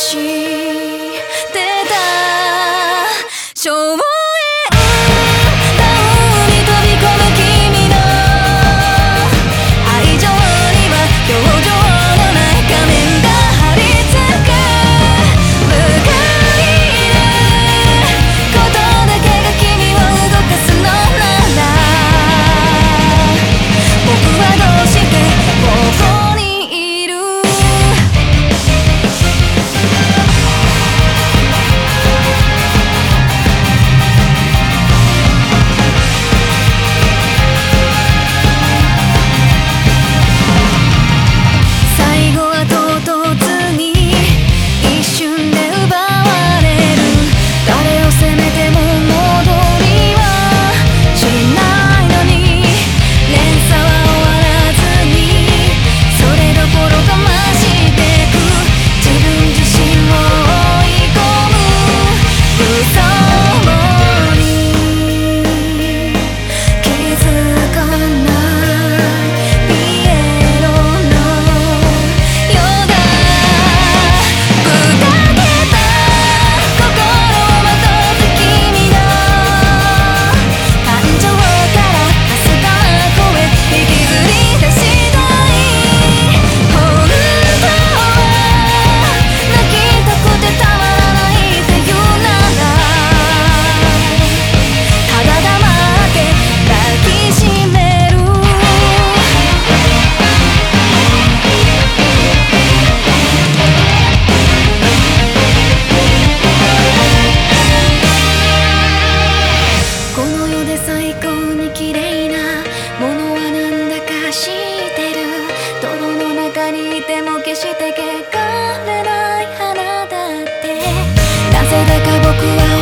心。僕は